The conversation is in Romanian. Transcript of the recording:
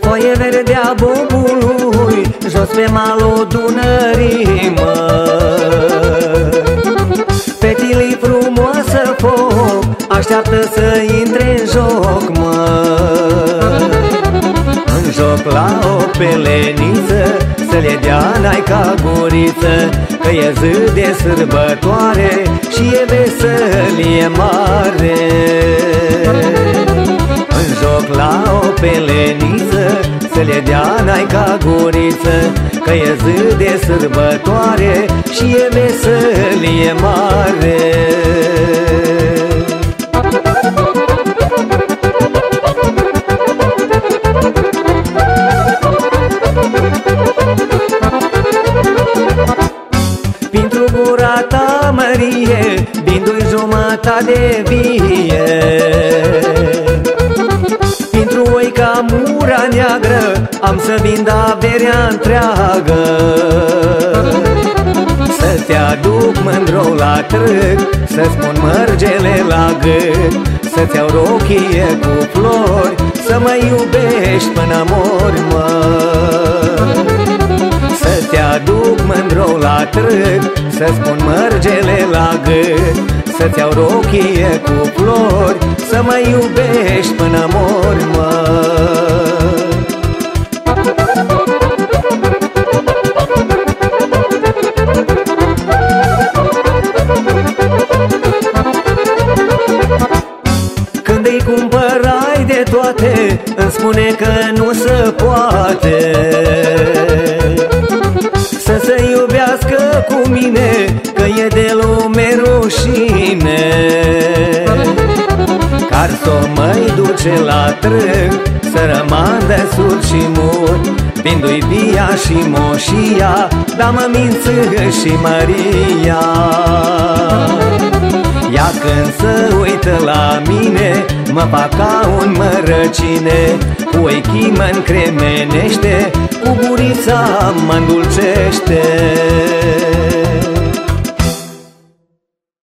Foaie verde a bobului Jos pe malul Dunării, mă. Fetilii frumoasă foc Așteaptă să intre în joc, mă. În joc la o peleniță Să le dea n ca guriță Că e zi de sărbătoare Și e veselie mare. În joc la o peleniță Să le dea n ca guriță Că e zi de sărbătoare Și e veselie mare mărie Bindu-i jumătate de vie. Pentru oica mura neagră Am să vind averea întreagă. Să te aduc mândrou la trâc Să spun mărgele la gât. Să-ți iau rochie cu flori Să mă iubești până mor, mă. Să te aduc mândrou la trâc Să spun mărgele la gât. Să-ți iau rochie cu flori Să mă iubești până mor, mă. Când îi cumpărai de toate Îmi spune că nu se poate se iubească cu mine Că e de lume rușine. Car s-o mai duce la trâg Să rămandă sur și mut Vindu-i via și moșia Dar mă mință și Maria. Ea când se uită la mine Mă fac ca un mărăcine Cu ochii mă încremenește Cu gurița mă îndulcește